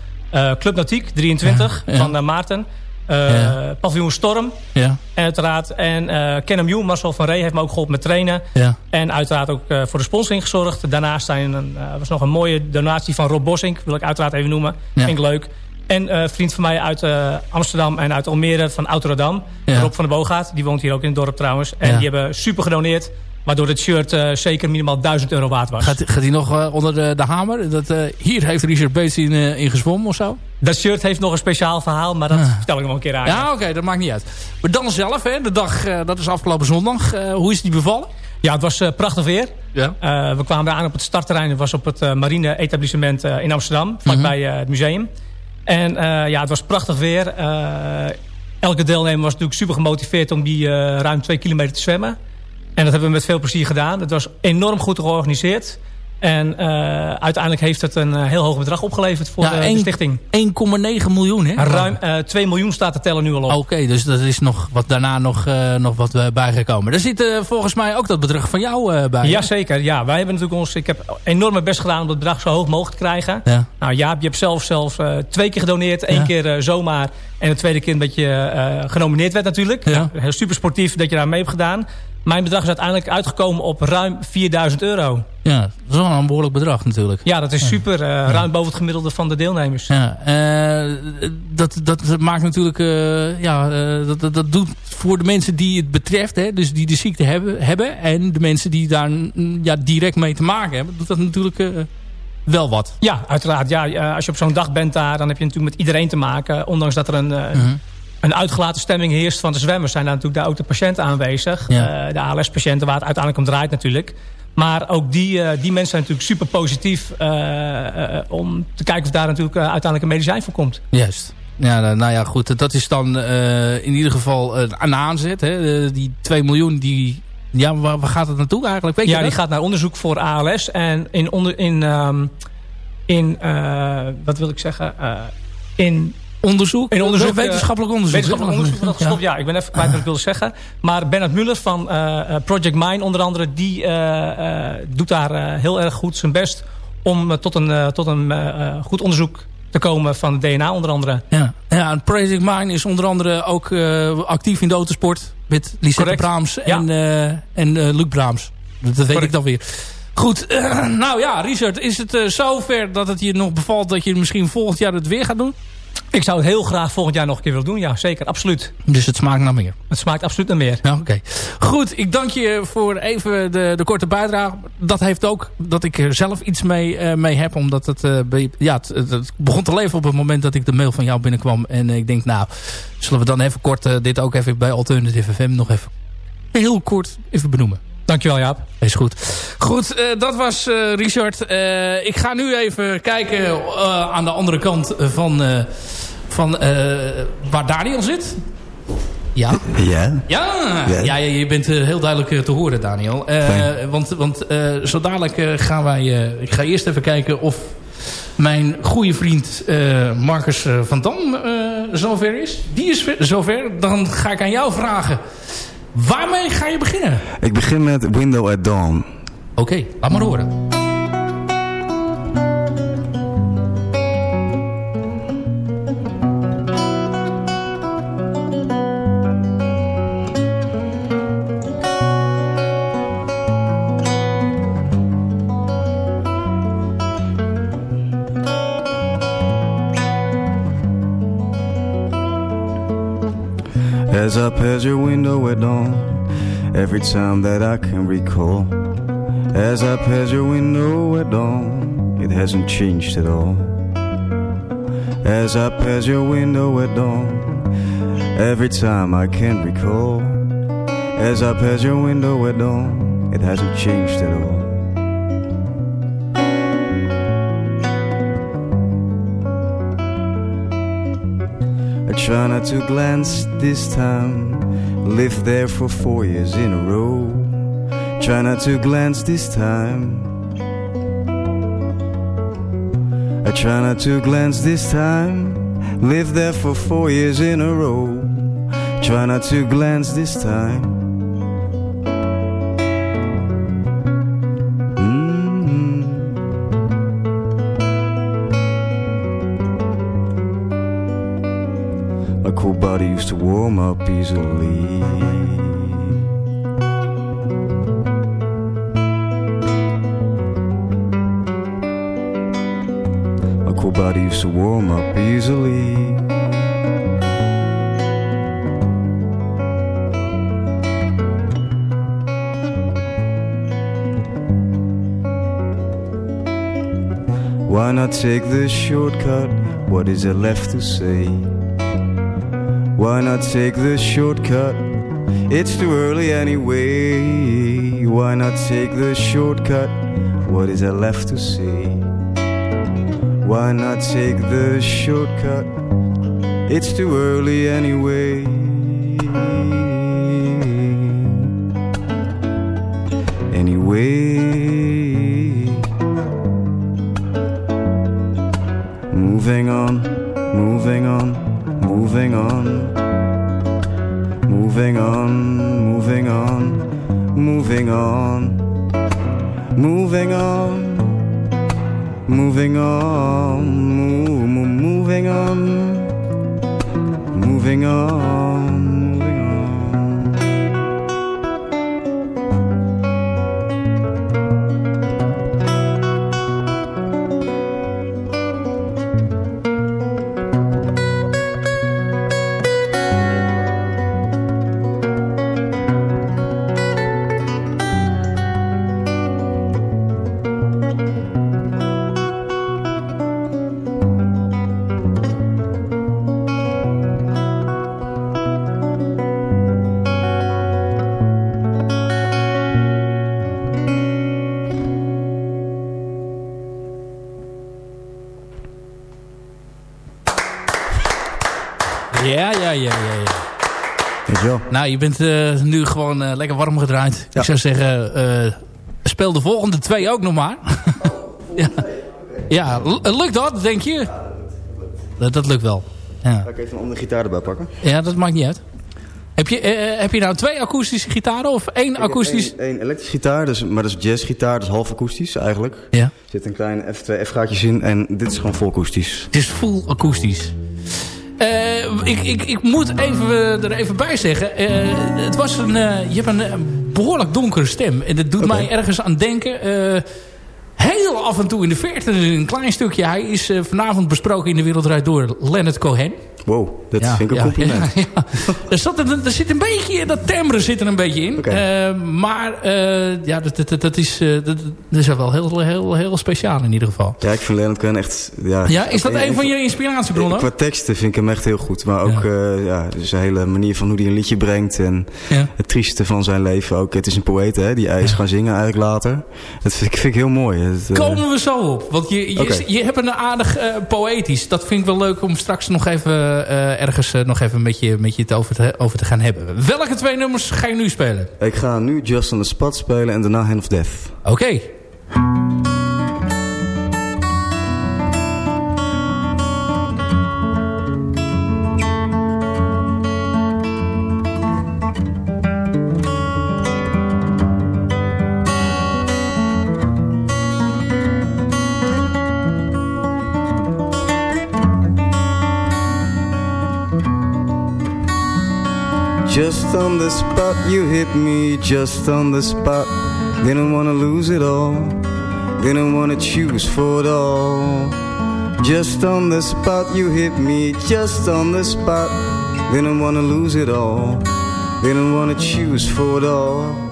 Speaker 6: Club Nautiek 23 van Maarten. Uh, ja. Paviljoen Storm.
Speaker 3: Ja.
Speaker 6: En uiteraard. En uh, Kenem Joe, Marcel van Ree heeft me ook geholpen met trainen.
Speaker 3: Ja.
Speaker 6: En uiteraard ook uh, voor de sponsoring gezorgd. Daarnaast zijn een, was nog een mooie donatie van Rob Bossink. Wil ik uiteraard even noemen.
Speaker 3: Ja.
Speaker 6: Vind ik leuk. En een vriend van mij uit Amsterdam en uit Almere van Autorodam.
Speaker 3: Ja.
Speaker 6: Rob van de Boogaard. Die woont hier ook in het dorp trouwens. En die hebben super gedoneerd. Waardoor het shirt uh, zeker minimaal 1000 euro waard was.
Speaker 3: Gaat, gaat hij nog uh, onder de, de hamer? Dat, uh, hier heeft Richard Bates in, in gezwommen of zo?
Speaker 6: Dat shirt heeft nog een speciaal verhaal, maar dat vertel ik nog een keer aan.
Speaker 3: Ja, oké, okay, dat maakt niet uit. Maar dan zelf, hè, de dag, dat is afgelopen zondag. hoe is die bevallen?
Speaker 6: Ja, het was prachtig weer.
Speaker 3: Ja.
Speaker 6: we kwamen aan op het startterrein. Het was op het marine etablissement in Amsterdam, vlakbij mm -hmm. het museum. En ja, het was prachtig weer. elke deelnemer was natuurlijk super gemotiveerd om die ruim twee kilometer te zwemmen. En dat hebben we met veel plezier gedaan. Het was enorm goed georganiseerd. En uh, uiteindelijk heeft het een uh, heel hoog bedrag opgeleverd voor
Speaker 3: ja,
Speaker 6: de, de, stichting.
Speaker 3: 1,9 miljoen, hè?
Speaker 6: Ruim uh, 2 miljoen staat te tellen nu al op.
Speaker 3: Oké, okay, dus dat is nog wat daarna nog, uh, nog wat bijgekomen. Er zit volgens mij ook dat bedrag van jou bij.
Speaker 6: Jazeker, ja. Wij hebben natuurlijk ons... Ik heb enorm mijn best gedaan om dat bedrag zo hoog mogelijk te krijgen.
Speaker 3: Ja.
Speaker 6: Nou Jaap, je hebt zelf zelfs twee keer gedoneerd. Eén ja. keer zomaar. En de tweede keer dat je genomineerd werd natuurlijk.
Speaker 3: Ja.
Speaker 6: heel super sportief dat je daar mee hebt gedaan. Mijn bedrag is uiteindelijk uitgekomen op ruim 4000 euro.
Speaker 3: Ja, dat is wel een behoorlijk bedrag natuurlijk.
Speaker 6: Ja, dat is super. Uh, ja. Ruim boven het gemiddelde van de deelnemers.
Speaker 3: Ja, uh, dat, dat maakt natuurlijk... Uh, ja, dat, dat doet voor de mensen die het betreft... Hè, dus die de ziekte hebben, hebben... en de mensen die daar ja, direct mee te maken hebben... doet dat natuurlijk wel wat.
Speaker 6: Ja, uiteraard. Ja, als je op zo'n dag bent daar... dan heb je natuurlijk met iedereen te maken. Ondanks dat er een... -huh een uitgelaten stemming heerst van de zwemmers... zijn daar natuurlijk daar ook de patiënten aanwezig.
Speaker 3: Ja.
Speaker 6: Uh, de ALS-patiënten waar het uiteindelijk om draait natuurlijk. Maar ook die, uh, die mensen zijn natuurlijk super positief... Uh, om te kijken of daar natuurlijk uiteindelijk een medicijn voor komt.
Speaker 3: Juist. Ja, nou ja, goed. Dat is dan in ieder geval een aanzet. Hè. die 2 miljoen die Ja, waar, gaat het naartoe eigenlijk? Weet
Speaker 6: ja, die gaat naar onderzoek voor ALS. En in, onder, in, um, in uh, wat wil ik zeggen, uh, in
Speaker 3: onderzoek?
Speaker 6: In onderzoek
Speaker 3: wetenschappelijk onderzoek.
Speaker 6: Wetenschappelijk onderzoek, dat ja. ja. Ik ben even kwijt wat ik wilde zeggen. Maar Bernard Muller van uh, Project Mine onder andere... die uh, doet daar heel erg goed zijn best... om tot een, tot een goed onderzoek te komen van DNA onder andere.
Speaker 3: Ja, ja Project Mine is onder andere ook actief in de autosport... met Lisette Braams en, en Luc Braams. Dat, weet ik dan weer. Goed, nou ja, Richard, is het zover dat het je nog bevalt... dat je misschien volgend jaar het weer gaat doen?
Speaker 6: Ik zou het heel graag volgend jaar nog een keer willen doen. Ja, zeker. Absoluut.
Speaker 3: Dus het smaakt naar meer?
Speaker 6: Het smaakt absoluut naar meer.
Speaker 3: Ja, Oké. Goed, ik dank je voor even de, de korte bijdrage. Dat heeft ook dat ik er zelf iets mee, uh, mee heb. Omdat het, uh, ja, het, het, begon te leven op het moment dat ik de mail van jou binnenkwam. En ik denk, nou, zullen we dan even kort dit ook even bij Alternative FM nog even heel kort even benoemen.
Speaker 6: Dankjewel Jaap.
Speaker 3: Is goed. Goed, uh, dat was uh, Richard. Uh, ik ga nu even kijken aan de andere kant van, van waar Daniel zit. Ja.
Speaker 4: Ja.
Speaker 3: Ja, ja. je bent heel duidelijk te horen Daniel. want want zo dadelijk gaan wij... ik ga eerst even kijken of mijn goede vriend Marcus van Dam zover is. Die is zover. Dan ga ik aan jou vragen... Waarmee ga je beginnen?
Speaker 4: Ik begin met Window at Dawn.
Speaker 3: Oké, okay, laat maar horen.
Speaker 4: As I pass your window at dawn, every time that I can recall. As I pass your window at dawn, it hasn't changed at all. As I pass your window at dawn, every time I can recall. As I pass your window at dawn, it hasn't changed at all. Try not to glance this time. Lived there for four years in a row. Try not to glance this time. I try not to glance this time. Lived there for four years in a row. Try not to glance this time. Warm up easily. My cool body used to warm up easily. Why not take the shortcut? What is there left to say? Why not take the shortcut? It's too early anyway. Why not take the shortcut? What is there left to say? Why not take the shortcut? It's too early anyway. ja,
Speaker 3: ja. Nou, je bent eh, nu gewoon eh, lekker warm gedraaid. Ik zou zeggen, eh, speel de volgende twee ook nog maar. Ja, ja lukt dat, denk je? Dat, lukt. Dat, lukt wel.
Speaker 4: Ja. Ga ik even een andere gitaar erbij pakken?
Speaker 3: Ja, dat maakt niet uit. Heb je, heb je nou twee akoestische gitaren of één akoestisch?
Speaker 4: Eén elektrische gitaar, dus, maar dat is jazzgitaar, dus half akoestisch eigenlijk. Ja. Er zit een klein F2F-gaatjes in en dit is gewoon vol akoestisch.
Speaker 3: Het is vol akoestisch. Uh, ik, ik, ik moet even, er even bij zeggen. Uh, het was een, je hebt een behoorlijk donkere stem. En dat doet mij ergens aan denken heel af en toe in de verte een klein stukje. Hij is vanavond besproken in de Wereldrijd door Leonard Cohen.
Speaker 4: Wow, dat vind ik een compliment. Ja,
Speaker 3: er, zat er zit een beetje, dat timbre zit er een beetje in. Uh, maar uh, ja, dat, dat, dat, is, uh, dat, is wel heel, heel, heel speciaal in ieder geval.
Speaker 4: Ja, ik vind Leonard Cohen echt... Ja,
Speaker 3: ja is dat een van je inspiratiebronnen?
Speaker 4: Qua teksten vind ik hem echt heel goed. Maar ook ja. ja zijn hele manier van hoe hij een liedje brengt. En het trieste van zijn leven ook. Het is een poëet, hè, die hij is gaan zingen eigenlijk later. Dat vind ik, vind ik heel mooi.
Speaker 3: Dat, Komen we zo op. Want je, je, okay. je hebt een aardig poëtisch. Dat vind ik wel leuk om straks nog even uh, ergens nog even met je, met je het over te, over te gaan hebben. Welke twee nummers ga je nu spelen?
Speaker 4: Ik ga nu Just on the Spot spelen en daarna Hand of Death.
Speaker 3: Oké. Okay.
Speaker 4: On the spot, you hit me just on the spot. Didn't wanna lose it all, didn't wanna choose for it all. Just on the spot, you hit me just on the spot. Didn't wanna lose it all, didn't wanna choose for it all.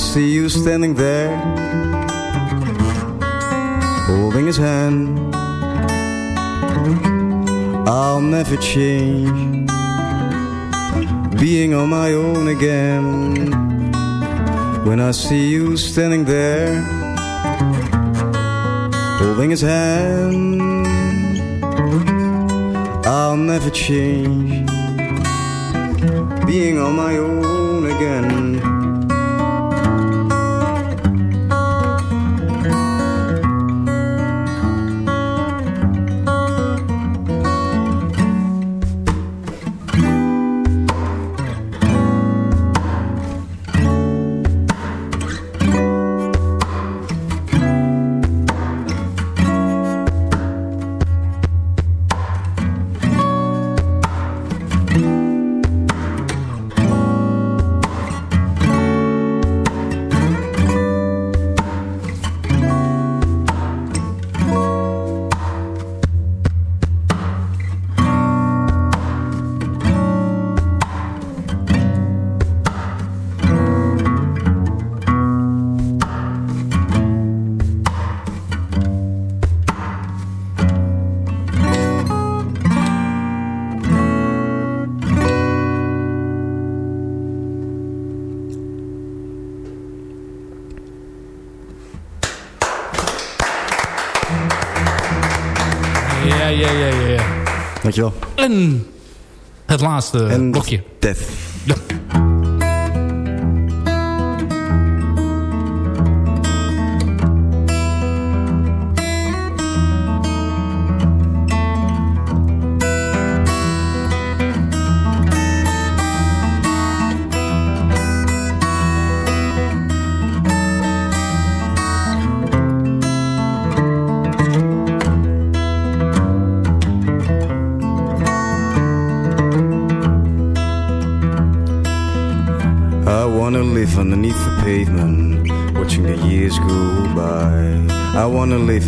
Speaker 4: See you standing there Holding his hand. I'll never change Being on my own again. When I see you standing there Holding his hand I'll never change Being on my own again Dankjewel.
Speaker 3: En het laatste en blokje.
Speaker 4: Death. Ja.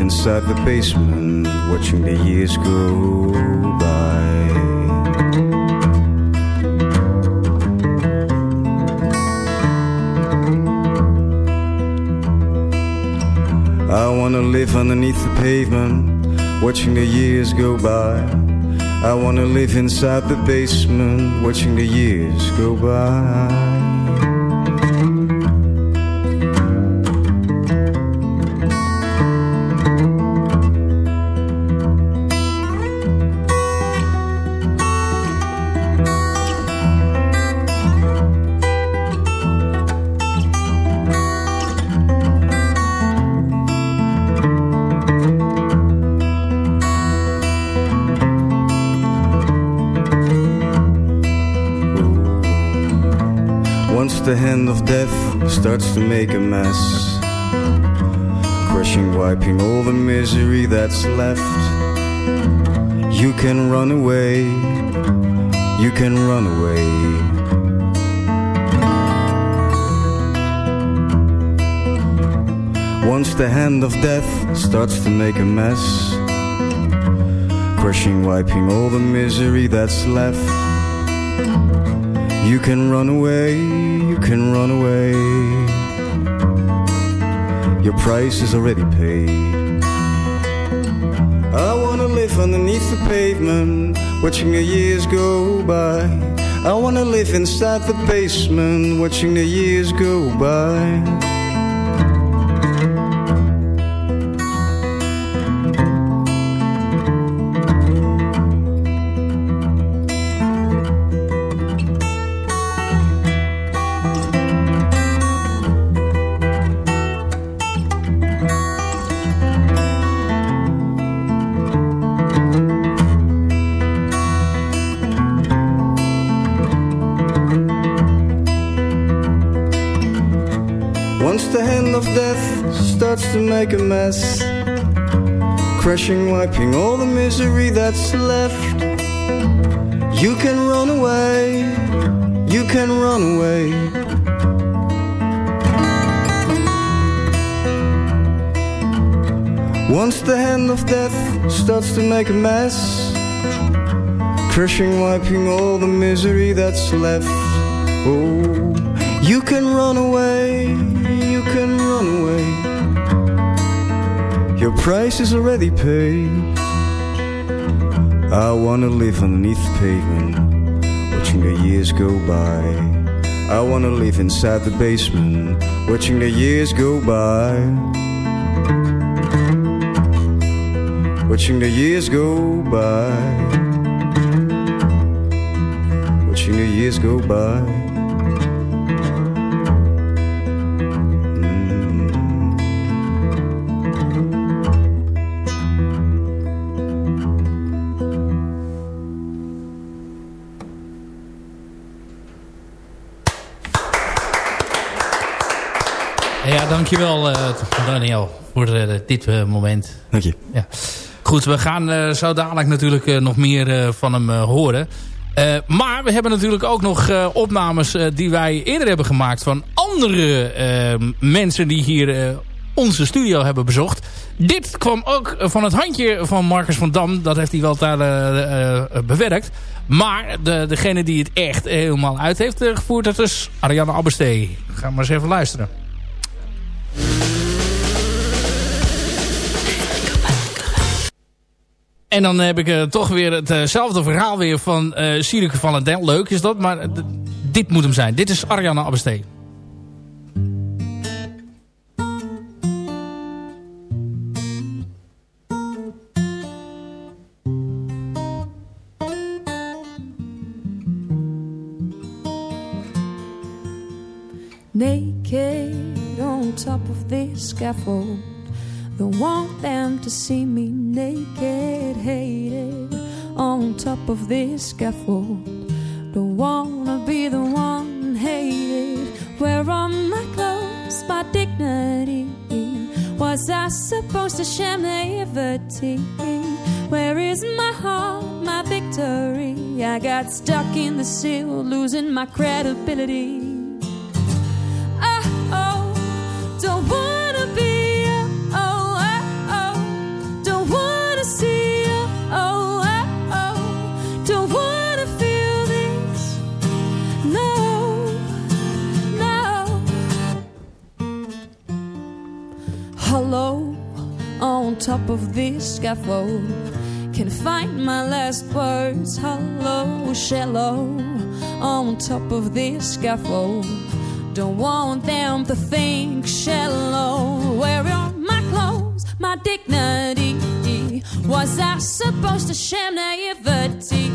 Speaker 4: Inside the basement, watching the years go by. I wanna live underneath the pavement, watching the years go by. I wanna live inside the basement, watching the years go by. Starts to make a mess. Crushing, wiping all the misery that's left. You can run away, you can run away. Once the hand of death starts to make a mess, crushing, wiping all the misery that's left, you can run away you can run away. Your price is already paid. I wanna live underneath the pavement, watching the years go by. I wanna live inside the basement, watching the years go by. Make a mess. Crashing, wiping all the misery that's left. You can run away. You can run away. Once the hand of death starts to make a mess Crushing, wiping all the misery that's left. Oh, you can run away. You can run away your price is already paid. I wanna live underneath the pavement, watching the years go by. I wanna live inside the basement, watching the years go by. Watching the years go by. Watching the years go by.
Speaker 3: Dankjewel uh, Daniel voor uh, dit uh, moment.
Speaker 4: Dank je.
Speaker 3: Ja. Goed, we gaan zo dadelijk natuurlijk nog meer van hem horen. maar we hebben natuurlijk ook nog opnames die wij eerder hebben gemaakt... van andere mensen die hier onze studio hebben bezocht. Dit kwam ook van het handje van Marcus van Dam. Dat heeft hij wel daar bewerkt. Maar de, degene die het echt helemaal uit heeft gevoerd... dat is Ariane Abbestee. Ga maar eens even luisteren. En dan heb ik uh, toch weer hetzelfde verhaal weer van uh, van den. Leuk is dat, maar dit moet hem zijn. Dit is Ariane Abbestee.
Speaker 7: Naked on top of this scaffold Don't want them to see me naked, hated on top of this scaffold. Don't wanna be the one hated. Where are my clothes, my dignity? Was I supposed to share naivety? Where is my heart, my victory? I got stuck in the seal, losing my credibility. Top of this scaffold. can find my last words. Hello, shallow, on top of this scaffold. Don't want them to think shallow. Where are my clothes, my dignity? Was I supposed to share naivety?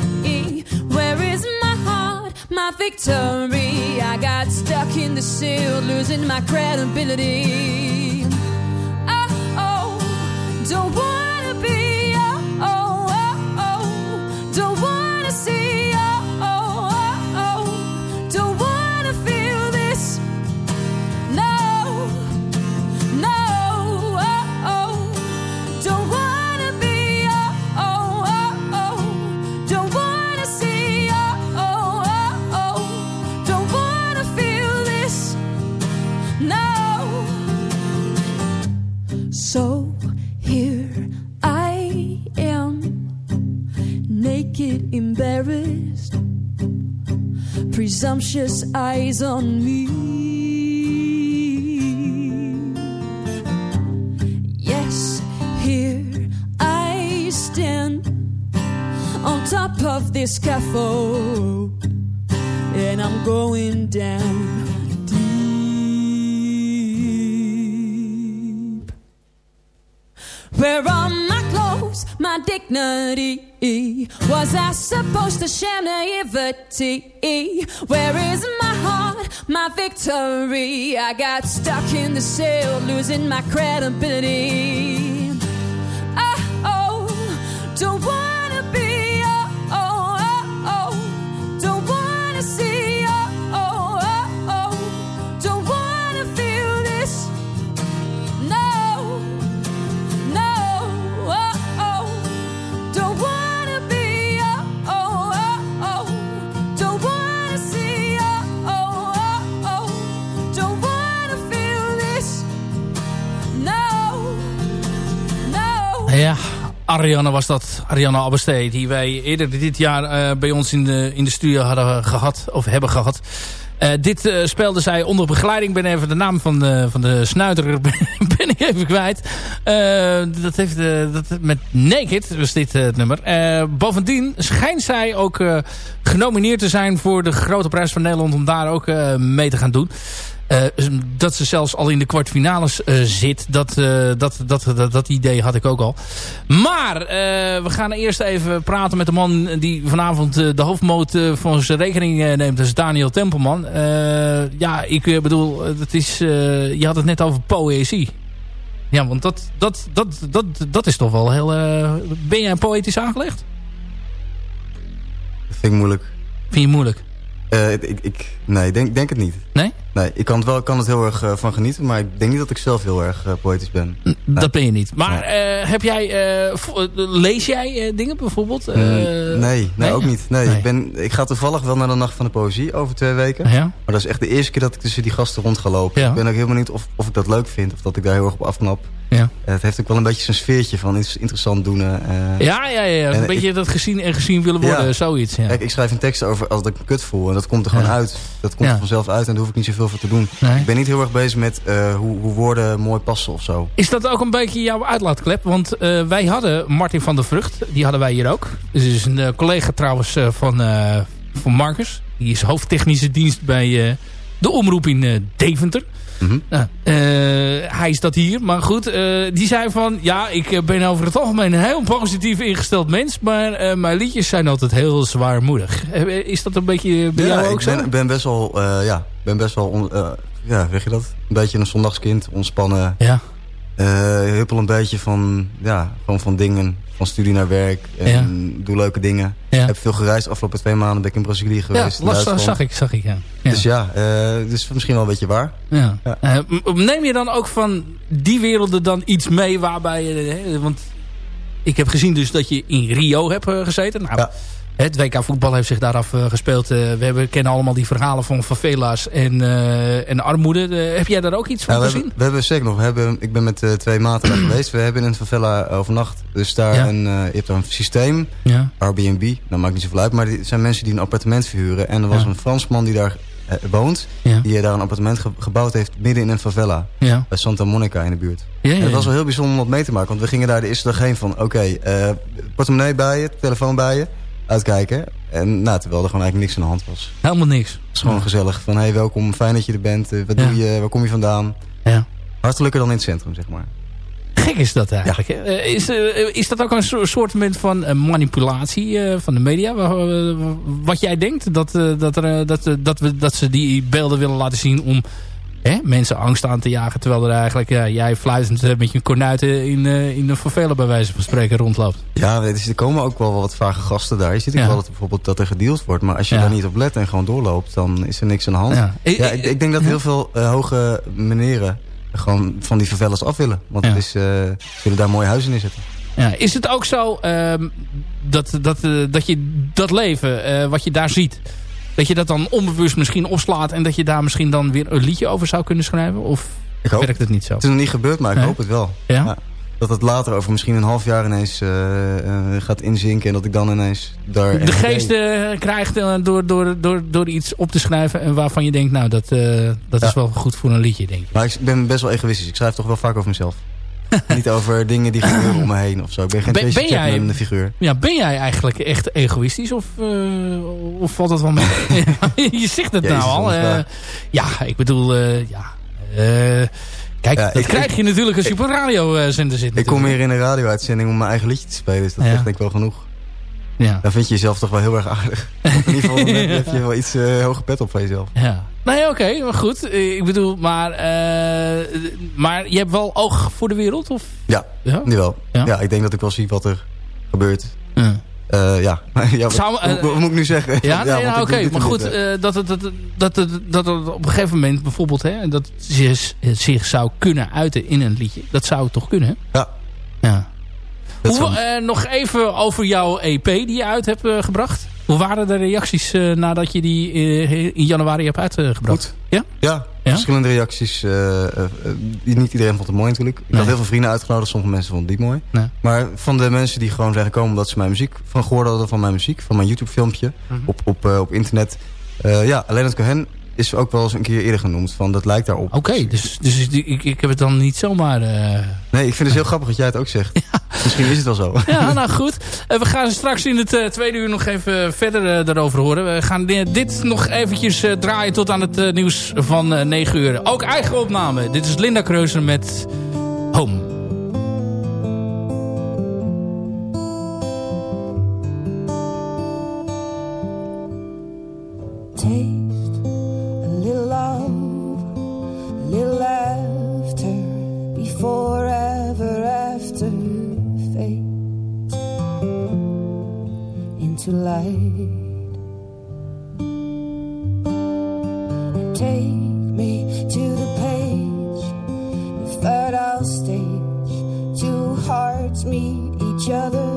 Speaker 7: Where is my heart, my victory? I got stuck in the seal, losing my credibility. Oh, oh don't wanna embarrassed, presumptuous eyes on me. Yes, here I stand on top of this scaffold, and I'm going down Where are my clothes, my dignity? Was I supposed to share naivety? Where is my heart, my victory? I got stuck in the cell, losing my credibility.
Speaker 3: Ja, Ariane was dat. Ariane Abbestee. Die wij eerder dit jaar eh, bij ons in de, in de studio hadden gehad. Of hebben gehad. Eh, dit eh, speelde zij onder begeleiding. Ben even de naam van de, van de snuiter ben ik even kwijt. Dat heeft dat, met Naked was dit het nummer. bovendien schijnt zij ook genomineerd te zijn voor de Grote Prijs van Nederland. Om daar ook mee te gaan doen. Uh, dat ze zelfs al in de kwartfinales uh, zit. Dat, uh, dat, dat, dat, dat, idee had ik ook al. Maar we gaan eerst even praten met de man die vanavond de hoofdmoot van zijn rekening neemt. Dat is Daniel Tempelman. ja, ik bedoel, dat is, je had het net over poëzie. Ja, want dat, dat, dat, dat, dat is toch wel heel... ben jij poëtisch aangelegd?
Speaker 4: Dat vind ik moeilijk.
Speaker 3: Vind je moeilijk?
Speaker 4: Ik, ik, nee, denk, denk het niet.
Speaker 3: Nee?
Speaker 4: Nee, ik kan, het wel, kan het heel erg uh, van genieten, maar ik denk niet dat ik zelf heel erg uh, poëtisch ben.
Speaker 3: Nee. Dat ben je niet. Maar nee. heb jij, lees jij dingen bijvoorbeeld?
Speaker 4: nee, nee, nee, ook niet. Nee, Ik, ben, ik ga toevallig wel naar de Nacht van de Poëzie over twee weken.
Speaker 3: Ja?
Speaker 4: Maar dat is echt de eerste keer dat ik tussen die gasten rond ga lopen.
Speaker 3: Ja.
Speaker 4: Ik ben ook helemaal niet of, of ik dat leuk vind of dat ik daar heel erg op afknap.
Speaker 3: Ja.
Speaker 4: het heeft ook wel een beetje zijn sfeertje van interessant doen.
Speaker 3: ja, ja, ja. Een beetje
Speaker 4: ik,
Speaker 3: dat gezien en gezien willen worden, ja. zoiets. Ja.
Speaker 4: Kijk, ik schrijf een tekst over als ik me kut voel en dat komt er gewoon uit. Dat komt er vanzelf uit en daar hoef ik niet zoveel voor te doen.
Speaker 3: Nee.
Speaker 4: Ik ben niet heel erg bezig met uh, hoe, hoe, woorden mooi passen of zo.
Speaker 3: Is dat ook een beetje jouw uitlaatklep? Want uh, wij hadden Martin van der Vrucht, die hadden wij hier ook. Dus is een collega trouwens van, van Marcus. Die is hoofdtechnische dienst bij de omroep in Deventer.
Speaker 4: Mm -hmm.
Speaker 3: nou, hij is dat hier, maar goed. die zei van, ja, ik ben over het algemeen een heel positief ingesteld mens. Maar mijn liedjes zijn altijd heel zwaarmoedig. is dat een beetje bij
Speaker 4: ja,
Speaker 3: jou ook
Speaker 4: ik
Speaker 3: zo?
Speaker 4: ben, ben best wel, ja, ben best wel on, ja, weet je dat? Een beetje een zondagskind, ontspannen.
Speaker 3: Ja.
Speaker 4: Uh, huppel een beetje van, ja, gewoon van dingen. Van studie naar werk. En
Speaker 3: Ja.
Speaker 4: doe leuke dingen.
Speaker 3: Ja.
Speaker 4: Heb veel gereisd. Afgelopen twee maanden ben ik in Brazilië geweest.
Speaker 3: Ja, las, zag ik, zag ik, ja. ja.
Speaker 4: Dus ja, uh, dus misschien wel een beetje waar.
Speaker 3: Ja.
Speaker 4: Ja.
Speaker 3: Eh, neem je dan ook van die werelden dan iets mee waarbij je... hè, want ik heb gezien dus dat je in Rio hebt eh, gezeten. Nou. Het WK voetbal heeft zich daaraf uh, gespeeld. Uh, we hebben, kennen allemaal die verhalen van favela's en, uh, en armoede. heb jij daar ook iets van
Speaker 4: Ja,
Speaker 3: gezien?
Speaker 4: hebben, we hebben zeker nog. We hebben, ik ben met twee maten daar geweest. We hebben in een favela overnacht. Dus daar
Speaker 3: Ja.
Speaker 4: een, je hebt daar een systeem.
Speaker 3: Ja.
Speaker 4: Airbnb. Dat maakt niet zoveel uit. Maar er zijn mensen die een appartement verhuren. En er was een Fransman die daar woont. Die daar een appartement gebouwd heeft midden in een favela.
Speaker 3: Ja.
Speaker 4: Bij Santa Monica in de buurt.
Speaker 3: Ja,
Speaker 4: en het was wel heel bijzonder om dat mee te maken. Want we gingen daar de eerste dag heen van... Oké, portemonnee bij je, telefoon bij je. Uitkijken. En nou, terwijl er gewoon eigenlijk niks aan de hand was.
Speaker 3: Helemaal niks. Het
Speaker 4: is gewoon gezellig. Van hey, welkom, fijn dat je er bent. wat doe je, waar kom je vandaan?
Speaker 3: Ja.
Speaker 4: Hartelijker dan in het centrum, zeg maar.
Speaker 3: Gek is dat eigenlijk. Is, is dat ook een soort van manipulatie van de media? Wat jij denkt? Dat, dat, er, dat, dat, we, dat ze die beelden willen laten zien om hè, mensen angst aan te jagen. Terwijl er eigenlijk ja, jij fluitend met je kornuiten in, in een favela bij wijze van spreken rondloopt.
Speaker 4: Ja, er komen ook wel wat vage gasten daar. Je ziet ook wel dat bijvoorbeeld dat er gedeeld wordt. Maar als je daar niet op let en gewoon doorloopt, dan is er niks aan de hand. Ja, ik, ik, denk dat heel veel hoge meneren gewoon van die favelas af willen. Want het is, uh, ze willen daar mooie huizen in zetten.
Speaker 3: Ja, is het ook zo uh, dat, dat, uh, dat je dat leven, uh, wat je daar ziet... dat je dat dan onbewust misschien opslaat... en dat je daar misschien dan weer een liedje over zou kunnen schrijven? Of werkt het niet zo?
Speaker 4: Het is nog niet gebeurd, maar ik hoop het wel.
Speaker 3: Ja? ja?
Speaker 4: dat het later over misschien een half jaar ineens uh, uh, gaat inzinken. En dat ik dan ineens daar...
Speaker 3: De geest uh, krijgt door, door, door, door iets op te schrijven. En waarvan je denkt, nou dat, dat ja. is wel goed voor een liedje, denk ik.
Speaker 4: Maar ik ben best wel egoïstisch. Ik schrijf toch wel vaak over mezelf. Niet over dingen die gebeuren om me heen of zo. Ik ben geen ben, ben jij, een figuur.
Speaker 3: Ja, ben jij eigenlijk echt egoïstisch? Of, of valt dat wel mee? je zegt het Jezus, nou al. ja, ik bedoel, ja... Kijk, ja, dat krijg je natuurlijk als je op een radiozender zit.
Speaker 4: Ik kom hier in een radio-uitzending om mijn eigen liedje te spelen. Dus dat is denk ik wel genoeg.
Speaker 3: Ja.
Speaker 4: Dan vind je jezelf toch wel heel erg aardig. in ieder geval heb je wel iets hoge pet op van jezelf.
Speaker 3: Ja. Nee, oké, maar goed. Ik bedoel, maar, uh, maar je hebt wel oog voor de wereld? Of?
Speaker 4: Ja, ja? nu wel. Ja? ja? ik denk dat ik wel zie wat er gebeurt. Ja. Uh, ja, ja
Speaker 3: Zou,
Speaker 4: uh, wat, moet ik nu zeggen?
Speaker 3: Ja, ja, oké, okay, maar goed, uh, dat, het, dat, dat, dat, dat het op een gegeven moment bijvoorbeeld, hè, dat zich, zich zou kunnen uiten in een liedje. Dat zou toch kunnen, hè?
Speaker 4: Ja.
Speaker 3: ja. Hoe, nog even over jouw EP die je uit hebt gebracht. Hoe waren de reacties nadat je die in januari hebt uitgebracht?
Speaker 4: Goed.
Speaker 3: Ja?
Speaker 4: Ja, verschillende reacties. Uh, uh, niet iedereen vond het mooi natuurlijk. Ik nee. had heel veel vrienden uitgenodigd. Sommige mensen vonden het niet mooi.
Speaker 3: Nee.
Speaker 4: Maar van de mensen die gewoon zijn gekomen... omdat ze mijn muziek van gehoord hadden van mijn muziek... van mijn YouTube filmpje mm -hmm. op, op, op internet... ja, alleen het Cohen is ook wel eens een keer eerder genoemd. Van dat lijkt daarop.
Speaker 3: Oké, okay, dus, dus ik, ik heb het dan niet zomaar... Uh...
Speaker 4: Nee, ik vind het heel grappig dat jij het ook zegt. Ja. Misschien is het wel zo.
Speaker 3: Ja, nou goed. Uh, we gaan straks in het uh, tweede uur nog even verder daarover horen. We gaan dit nog eventjes draaien tot aan het nieuws van 9 uur. Ook eigen opname. Dit is Linda Kreuzer met Home.
Speaker 8: To light. Take me to the page, the fertile stage. Two hearts meet each other.